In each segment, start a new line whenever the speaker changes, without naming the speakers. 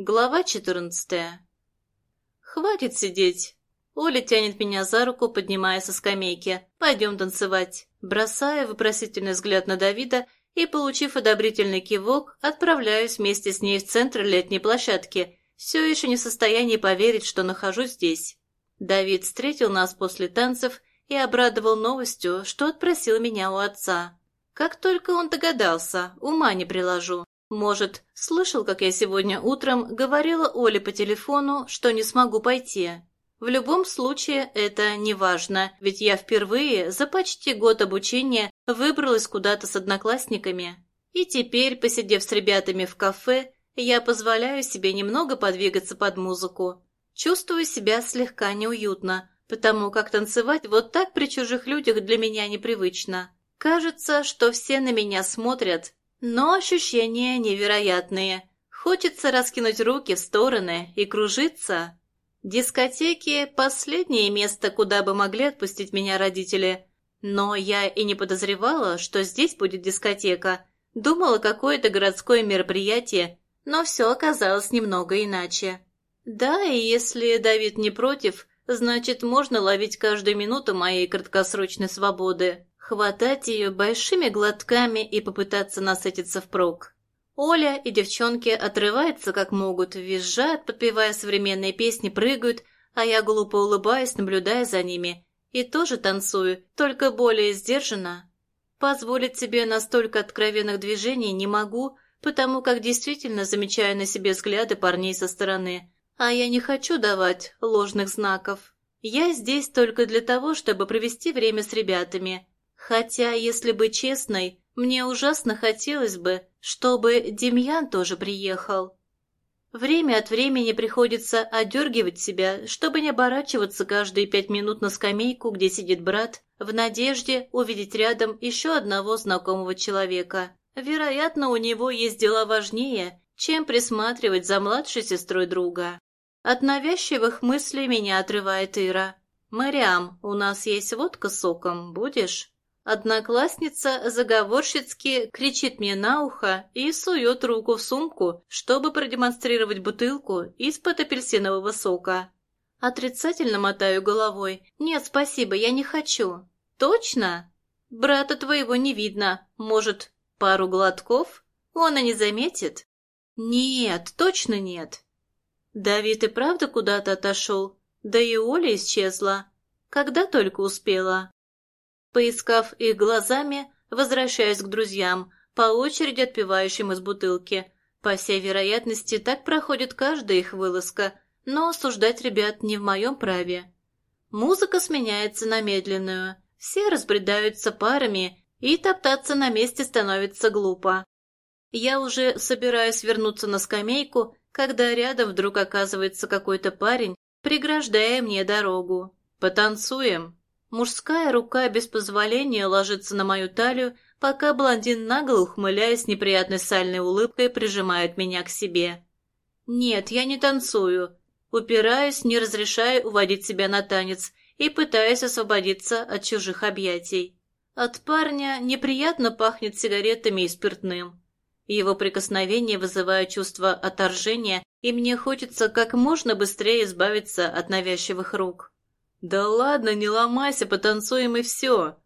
Глава 14. Хватит сидеть. Оля тянет меня за руку, поднимая со скамейки. Пойдем танцевать. Бросая вопросительный взгляд на Давида и, получив одобрительный кивок, отправляюсь вместе с ней в центр летней площадки, все еще не в состоянии поверить, что нахожусь здесь. Давид встретил нас после танцев и обрадовал новостью, что отпросил меня у отца. Как только он догадался, ума не приложу. Может, слышал, как я сегодня утром говорила Оле по телефону, что не смогу пойти. В любом случае, это не важно, ведь я впервые за почти год обучения выбралась куда-то с одноклассниками. И теперь, посидев с ребятами в кафе, я позволяю себе немного подвигаться под музыку. Чувствую себя слегка неуютно, потому как танцевать вот так при чужих людях для меня непривычно. Кажется, что все на меня смотрят, но ощущения невероятные. Хочется раскинуть руки в стороны и кружиться. Дискотеки – последнее место, куда бы могли отпустить меня родители. Но я и не подозревала, что здесь будет дискотека. Думала, какое-то городское мероприятие, но все оказалось немного иначе. Да, и если Давид не против, значит, можно ловить каждую минуту моей краткосрочной свободы хватать ее большими глотками и попытаться насытиться впрок. Оля и девчонки отрываются как могут, визжат, подпевая современные песни, прыгают, а я глупо улыбаюсь, наблюдая за ними. И тоже танцую, только более сдержанно. Позволить себе настолько откровенных движений не могу, потому как действительно замечаю на себе взгляды парней со стороны. А я не хочу давать ложных знаков. Я здесь только для того, чтобы провести время с ребятами. Хотя, если быть честной, мне ужасно хотелось бы, чтобы Демьян тоже приехал. Время от времени приходится одергивать себя, чтобы не оборачиваться каждые пять минут на скамейку, где сидит брат, в надежде увидеть рядом еще одного знакомого человека. Вероятно, у него есть дела важнее, чем присматривать за младшей сестрой друга. От навязчивых мыслей меня отрывает Ира. «Мариам, у нас есть водка с соком, будешь?» Одноклассница заговорщицки кричит мне на ухо и сует руку в сумку, чтобы продемонстрировать бутылку из-под апельсинового сока. Отрицательно мотаю головой. «Нет, спасибо, я не хочу». «Точно?» «Брата твоего не видно. Может, пару глотков? Он и не заметит?» «Нет, точно нет». Давид и правда куда-то отошел. Да и Оля исчезла. Когда только успела. Поискав их глазами, возвращаюсь к друзьям, по очереди отпивающим из бутылки. По всей вероятности, так проходит каждая их вылазка, но осуждать ребят не в моем праве. Музыка сменяется на медленную. Все разбредаются парами, и топтаться на месте становится глупо. Я уже собираюсь вернуться на скамейку, когда рядом вдруг оказывается какой-то парень, преграждая мне дорогу. «Потанцуем!» Мужская рука без позволения ложится на мою талию, пока блондин нагло, ухмыляясь неприятной сальной улыбкой, прижимает меня к себе. «Нет, я не танцую». Упираюсь, не разрешая уводить себя на танец и пытаясь освободиться от чужих объятий. От парня неприятно пахнет сигаретами и спиртным. Его прикосновение вызывает чувство отторжения, и мне хочется как можно быстрее избавиться от навязчивых рук. «Да ладно, не ломайся, потанцуем и все.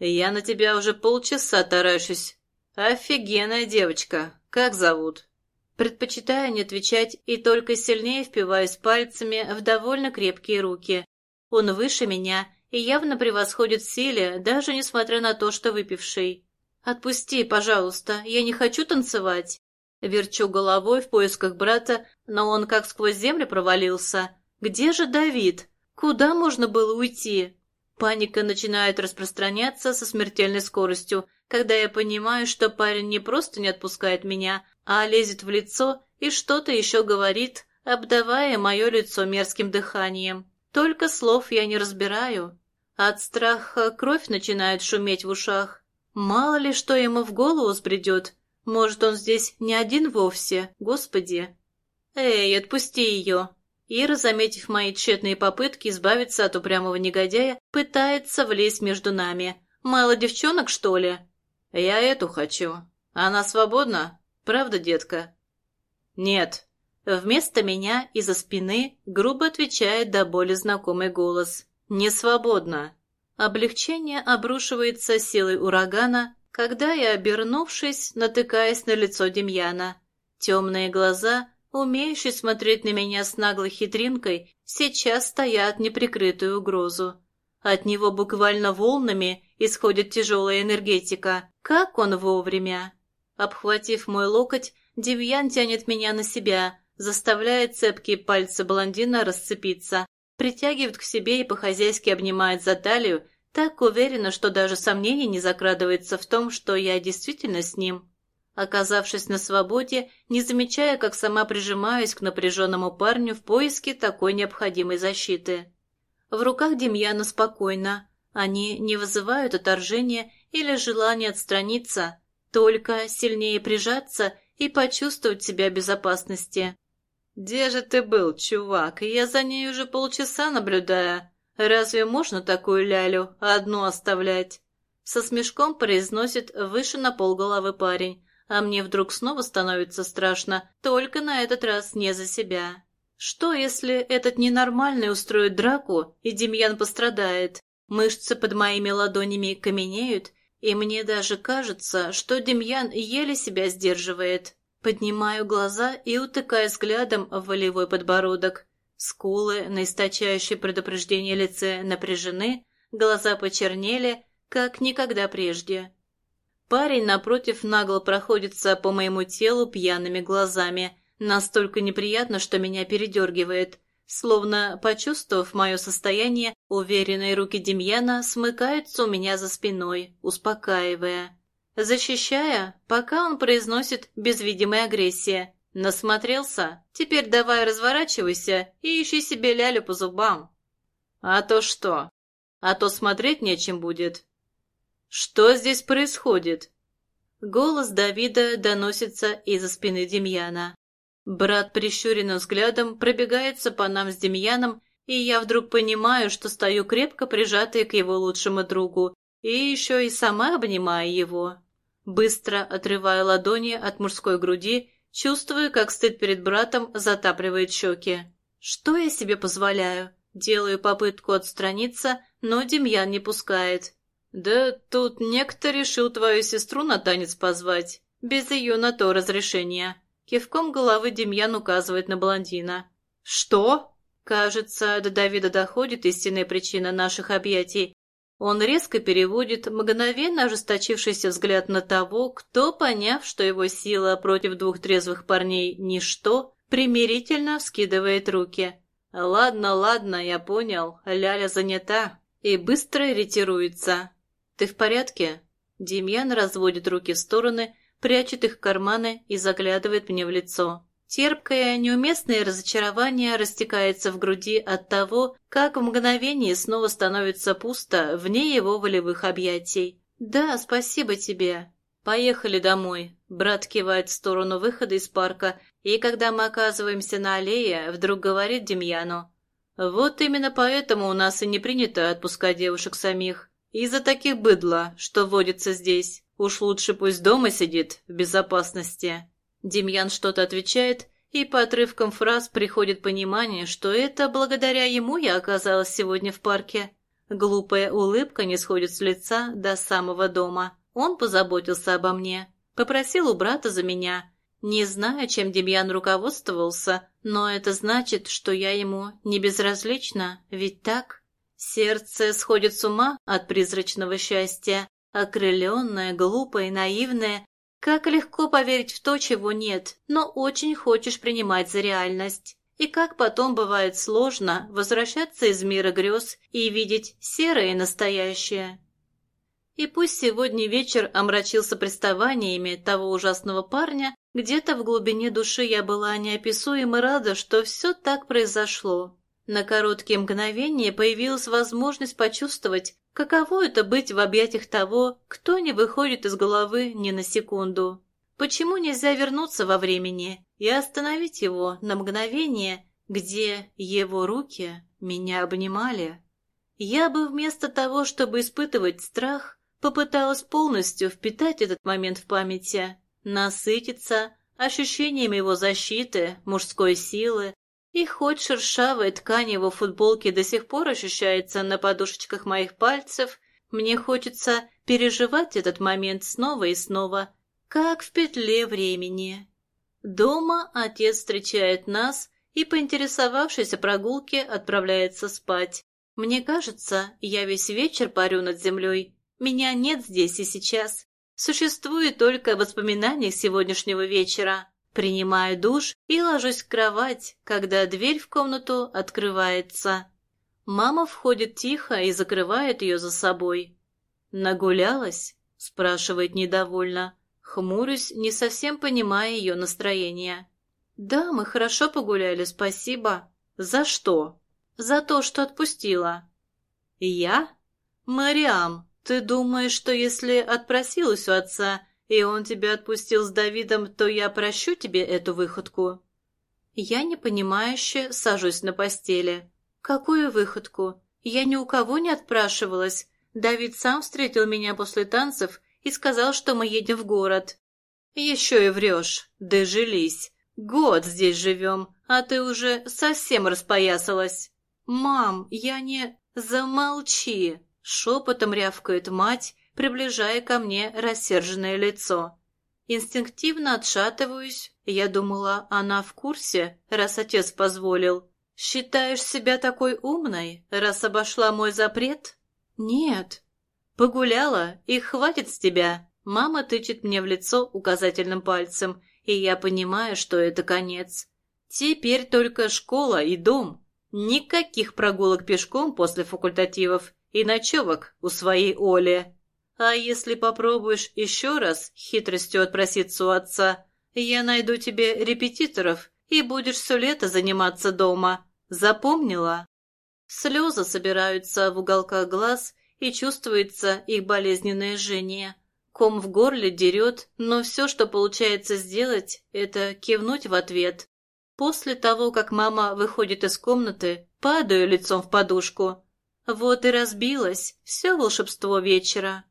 Я на тебя уже полчаса таращусь. Офигенная девочка. Как зовут?» Предпочитаю не отвечать и только сильнее впиваюсь пальцами в довольно крепкие руки. Он выше меня и явно превосходит в силе, даже несмотря на то, что выпивший. «Отпусти, пожалуйста, я не хочу танцевать». Верчу головой в поисках брата, но он как сквозь землю провалился. «Где же Давид?» Куда можно было уйти? Паника начинает распространяться со смертельной скоростью, когда я понимаю, что парень не просто не отпускает меня, а лезет в лицо и что-то еще говорит, обдавая мое лицо мерзким дыханием. Только слов я не разбираю. От страха кровь начинает шуметь в ушах. Мало ли что ему в голову сбредет. Может, он здесь не один вовсе, господи. Эй, отпусти ее. Ира, заметив мои тщетные попытки избавиться от упрямого негодяя, пытается влезть между нами. Мало девчонок, что ли? Я эту хочу. Она свободна? Правда, детка? Нет. Вместо меня из-за спины грубо отвечает до боли знакомый голос. «Не свободно». Облегчение обрушивается силой урагана, когда я, обернувшись, натыкаясь на лицо Демьяна. Темные глаза, умеющие смотреть на меня с наглой хитринкой, сейчас стоят неприкрытую угрозу. От него буквально волнами исходит тяжелая энергетика. Как он вовремя! Обхватив мой локоть, Демьян тянет меня на себя, заставляет цепкие пальцы блондина расцепиться, притягивает к себе и по-хозяйски обнимает за талию, так уверенно, что даже сомнений не закрадывается в том, что я действительно с ним. Оказавшись на свободе, не замечая, как сама прижимаюсь к напряженному парню в поиске такой необходимой защиты. В руках Демьяна спокойно. Они не вызывают отторжения или желания отстраниться, только сильнее прижаться и почувствовать себя в безопасности. «Где же ты был, чувак? Я за ней уже полчаса наблюдаю. Разве можно такую лялю одну оставлять?» Со смешком произносит выше на полголовы парень, а мне вдруг снова становится страшно, только на этот раз не за себя. Что, если этот ненормальный устроит драку, и Демьян пострадает? Мышцы под моими ладонями каменеют, и мне даже кажется, что Демьян еле себя сдерживает. Поднимаю глаза и утыкаю взглядом в волевой подбородок. Скулы на источающее предупреждение лице напряжены, глаза почернели, как никогда прежде. Парень напротив нагло проходится по моему телу пьяными глазами – Настолько неприятно, что меня передергивает. Словно, почувствовав мое состояние, уверенные руки Демьяна смыкаются у меня за спиной, успокаивая. Защищая, пока он произносит без видимой агрессии. Насмотрелся? Теперь давай разворачивайся и ищи себе лялю по зубам. А то что? А то смотреть нечем будет. Что здесь происходит? Голос Давида доносится из-за спины Демьяна. Брат прищуренным взглядом пробегается по нам с Демьяном, и я вдруг понимаю, что стою крепко прижатая к его лучшему другу, и еще и сама обнимаю его. Быстро отрывая ладони от мужской груди, чувствую, как стыд перед братом затапливает щеки. Что я себе позволяю? Делаю попытку отстраниться, но Демьян не пускает. «Да тут некто решил твою сестру на танец позвать, без ее на то разрешения», Кивком головы Демьян указывает на блондина. «Что?» Кажется, до Давида доходит истинная причина наших объятий. Он резко переводит мгновенно ожесточившийся взгляд на того, кто, поняв, что его сила против двух трезвых парней – ничто, примирительно вскидывает руки. «Ладно, ладно, я понял, Ляля занята» и быстро ретируется. «Ты в порядке?» Демьян разводит руки в стороны, прячет их в карманы и заглядывает мне в лицо. Терпкое, неуместное разочарование растекается в груди от того, как в мгновение снова становится пусто вне его волевых объятий. «Да, спасибо тебе. Поехали домой». Брат кивает в сторону выхода из парка, и когда мы оказываемся на аллее, вдруг говорит Демьяну. «Вот именно поэтому у нас и не принято отпускать девушек самих. Из-за таких быдла, что водится здесь. Уж лучше пусть дома сидит, в безопасности. Демьян что-то отвечает, и по отрывкам фраз приходит понимание, что это благодаря ему я оказалась сегодня в парке. Глупая улыбка не сходит с лица до самого дома. Он позаботился обо мне, попросил у брата за меня. Не знаю, чем Демьян руководствовался, но это значит, что я ему не безразлична, ведь так? Сердце сходит с ума от призрачного счастья, Окрыленная, глупая, наивная, как легко поверить в то, чего нет, но очень хочешь принимать за реальность. И как потом бывает сложно возвращаться из мира грез и видеть серое настоящее. И пусть сегодня вечер омрачился приставаниями того ужасного парня, где-то в глубине души я была неописуемо рада, что все так произошло. На короткие мгновения появилась возможность почувствовать, Каково это быть в объятиях того, кто не выходит из головы ни на секунду? Почему нельзя вернуться во времени и остановить его на мгновение, где его руки меня обнимали? Я бы вместо того, чтобы испытывать страх, попыталась полностью впитать этот момент в памяти, насытиться, ощущением его защиты, мужской силы, и хоть шершавая ткань его футболки до сих пор ощущается на подушечках моих пальцев, мне хочется переживать этот момент снова и снова, как в петле времени. Дома отец встречает нас и, поинтересовавшись о прогулке, отправляется спать. Мне кажется, я весь вечер парю над землей. Меня нет здесь и сейчас. Существует только воспоминания сегодняшнего вечера. Принимаю душ и ложусь в кровать, когда дверь в комнату открывается. Мама входит тихо и закрывает ее за собой. «Нагулялась?» – спрашивает недовольно. Хмурюсь, не совсем понимая ее настроение. «Да, мы хорошо погуляли, спасибо». «За что?» «За то, что отпустила». «Я?» «Мариам, ты думаешь, что если отпросилась у отца, и он тебя отпустил с Давидом, то я прощу тебе эту выходку?» Я непонимающе сажусь на постели. «Какую выходку? Я ни у кого не отпрашивалась. Давид сам встретил меня после танцев и сказал, что мы едем в город». «Еще и врешь. Дожились. Год здесь живем, а ты уже совсем распоясалась». «Мам, я не...» «Замолчи!» — шепотом рявкает мать, приближая ко мне рассерженное лицо. Инстинктивно отшатываюсь. Я думала, она в курсе, раз отец позволил. «Считаешь себя такой умной, раз обошла мой запрет?» «Нет». «Погуляла, и хватит с тебя». Мама тычет мне в лицо указательным пальцем, и я понимаю, что это конец. Теперь только школа и дом. Никаких прогулок пешком после факультативов и ночевок у своей Оли. А если попробуешь еще раз хитростью отпроситься у отца, я найду тебе репетиторов, и будешь все лето заниматься дома. Запомнила? Слезы собираются в уголках глаз, и чувствуется их болезненное жжение. Ком в горле дерет, но все, что получается сделать, это кивнуть в ответ. После того, как мама выходит из комнаты, падаю лицом в подушку. Вот и разбилось все волшебство вечера.